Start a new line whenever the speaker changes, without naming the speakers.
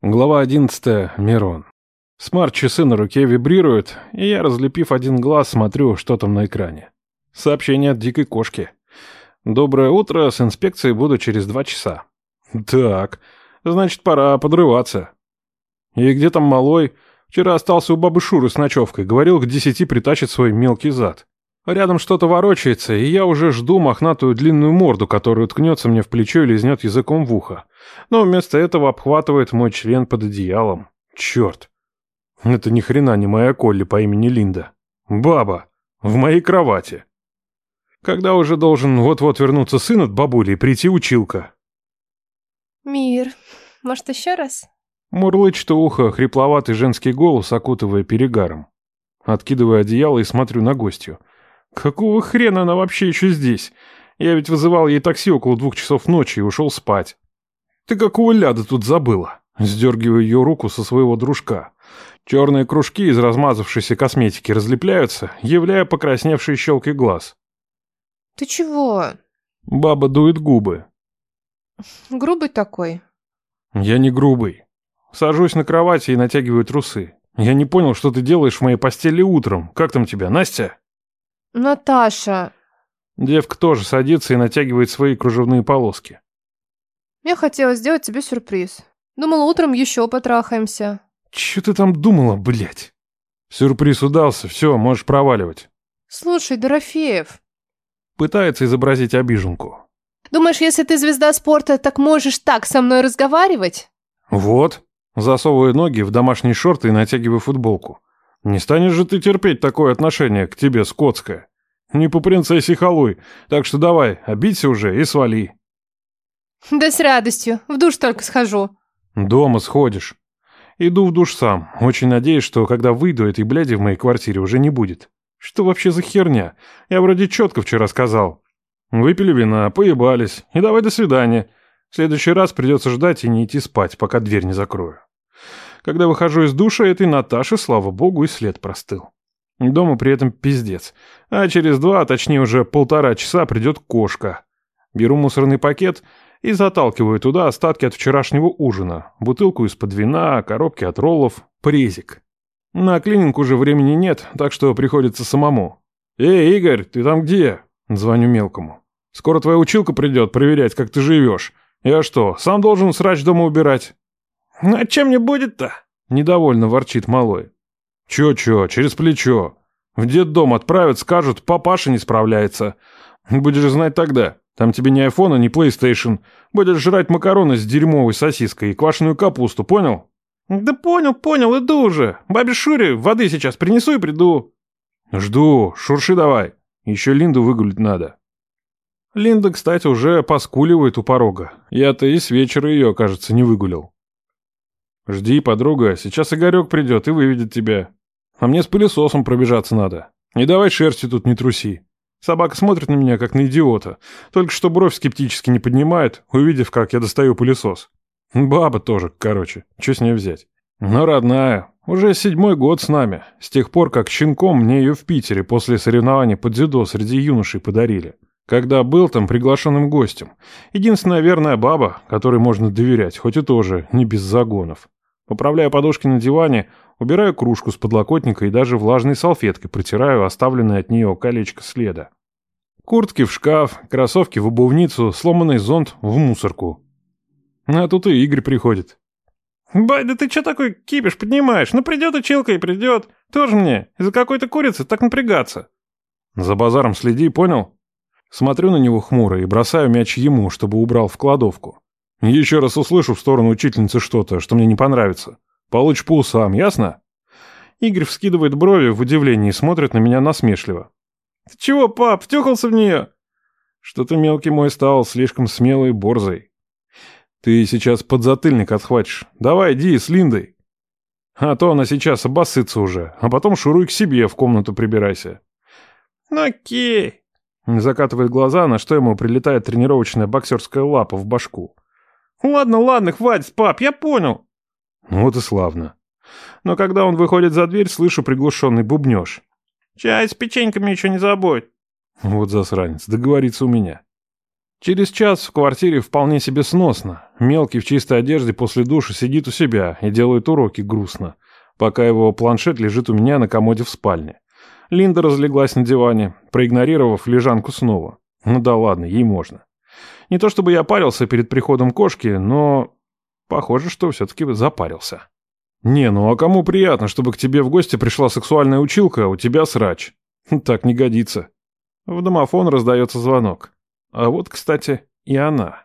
Глава 11. Мирон. Смарт-часы на руке вибрируют, и я, разлепив один глаз, смотрю, что там на экране. Сообщение от дикой кошки. «Доброе утро, с инспекцией буду через два часа». Так, значит, пора подрываться. И где там малой? Вчера остался у бабы Шуры с ночевкой, говорил, к десяти притащит свой мелкий зад. Рядом что-то ворочается, и я уже жду мохнатую длинную морду, которая ткнется мне в плечо и лизнет языком в ухо. Но вместо этого обхватывает мой член под одеялом. Черт. Это ни хрена не моя Колли по имени Линда. Баба. В моей кровати. Когда уже должен вот-вот вернуться сын от бабули и прийти училка?
Мир, может, еще раз?
Мурлычет ухо хрипловатый женский голос, окутывая перегаром. Откидываю одеяло и смотрю на гостью. Какого хрена она вообще еще здесь? Я ведь вызывал ей такси около двух часов ночи и ушел спать. Ты какого ляда тут забыла? Сдергиваю ее руку со своего дружка. Черные кружки из размазавшейся косметики разлепляются, являя покрасневшие щелки глаз.
Ты чего?
Баба дует губы.
Грубый такой.
Я не грубый. Сажусь на кровати и натягиваю трусы. Я не понял, что ты делаешь в моей постели утром. Как там тебя, Настя?
Наташа.
Девка тоже садится и натягивает свои кружевные полоски.
Я хотела сделать тебе сюрприз. Думала, утром еще потрахаемся.
Че ты там думала, блядь? Сюрприз удался, все, можешь проваливать.
Слушай, Дорофеев.
Пытается изобразить обиженку.
Думаешь, если ты звезда спорта, так можешь так со мной разговаривать?
Вот. Засовываю ноги в домашние шорты и натягиваю футболку. Не станешь же ты терпеть такое отношение к тебе, скотское. Не по принцессе халуй, так что давай, обидься уже и свали.
Да с радостью, в душ только схожу.
Дома сходишь. Иду в душ сам, очень надеюсь, что когда выйду, этой бляди в моей квартире уже не будет. Что вообще за херня? Я вроде четко вчера сказал. Выпили вина, поебались, и давай до свидания. В следующий раз придется ждать и не идти спать, пока дверь не закрою. Когда выхожу из душа, этой Наташи, слава богу, и след простыл. Дома при этом пиздец. А через два, точнее уже полтора часа придет кошка. Беру мусорный пакет и заталкиваю туда остатки от вчерашнего ужина. Бутылку из-под вина, коробки от роллов, презик. На клининг уже времени нет, так что приходится самому. «Эй, Игорь, ты там где?» Звоню мелкому. «Скоро твоя училка придет проверять, как ты живешь. Я что, сам должен срач дома убирать?»
«А чем мне будет-то?»
Недовольно ворчит малой. «Чё-чё, через плечо. В детдом отправят, скажут, папаша не справляется. Будешь знать тогда. Там тебе ни айфона, ни плейстейшн. Будешь жрать макароны с дерьмовой сосиской и квашеную капусту, понял?»
«Да понял, понял, иду уже. Бабе Шуре воды сейчас принесу и приду».
«Жду, шурши давай. Еще Линду выгулить надо». Линда, кстати, уже поскуливает у порога. Я-то и с вечера ее, кажется, не выгулил. «Жди, подруга, сейчас Игорек придет и выведет тебя. А мне с пылесосом пробежаться надо. Не давай шерсти тут не труси. Собака смотрит на меня, как на идиота. Только что бровь скептически не поднимает, увидев, как я достаю пылесос. Баба тоже, короче. Что с ней взять? Но родная. Уже седьмой год с нами. С тех пор, как щенком мне ее в Питере после соревнований по дзюдо среди юношей подарили. Когда был там приглашенным гостем. Единственная верная баба, которой можно доверять, хоть и тоже не без загонов. Поправляю подушки на диване, убираю кружку с подлокотника и даже влажной салфеткой протираю оставленное от нее колечко следа. Куртки в шкаф, кроссовки в обувницу, сломанный зонт в мусорку. А тут и Игорь приходит.
«Бай, да ты что такой кипиш поднимаешь? Ну придет училка и придет. Тоже мне из-за какой-то курицы так напрягаться».
«За базаром следи, понял?» Смотрю на него хмуро и бросаю мяч ему, чтобы убрал в кладовку. Еще раз услышу в сторону учительницы что-то, что мне не понравится. Получишь по усам, ясно? Игорь вскидывает брови в удивлении и смотрит на меня насмешливо.
«Ты чего, пап, втюхался в нее?»
«Что-то мелкий мой стал слишком смелый и борзой. Ты сейчас подзатыльник отхватишь. Давай, иди с Линдой. А то она сейчас обоссытся уже, а потом шуруй к себе в комнату прибирайся».
«Ну окей».
Закатывает глаза, на что ему прилетает тренировочная боксерская лапа в башку.
«Ладно, ладно, хватит, пап, я понял».
Ну вот и славно. Но когда он выходит за дверь, слышу приглушенный бубнеж.
«Чай с печеньками еще не забудь».
Вот засранец, договорится у меня. Через час в квартире вполне себе сносно. Мелкий в чистой одежде после душа сидит у себя и делает уроки грустно, пока его планшет лежит у меня на комоде в спальне. Линда разлеглась на диване, проигнорировав лежанку снова. Ну да ладно, ей можно. Не то чтобы я парился перед приходом кошки, но... Похоже, что все-таки запарился. Не, ну а кому приятно, чтобы к тебе в гости пришла сексуальная училка, а у тебя срач? Так не годится. В домофон раздается звонок. А вот, кстати, и она.